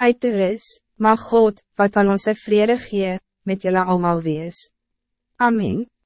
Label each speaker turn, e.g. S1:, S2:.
S1: uit te ris, mag God, wat aan onze vrede gee, met jullie allemaal wees. Amen.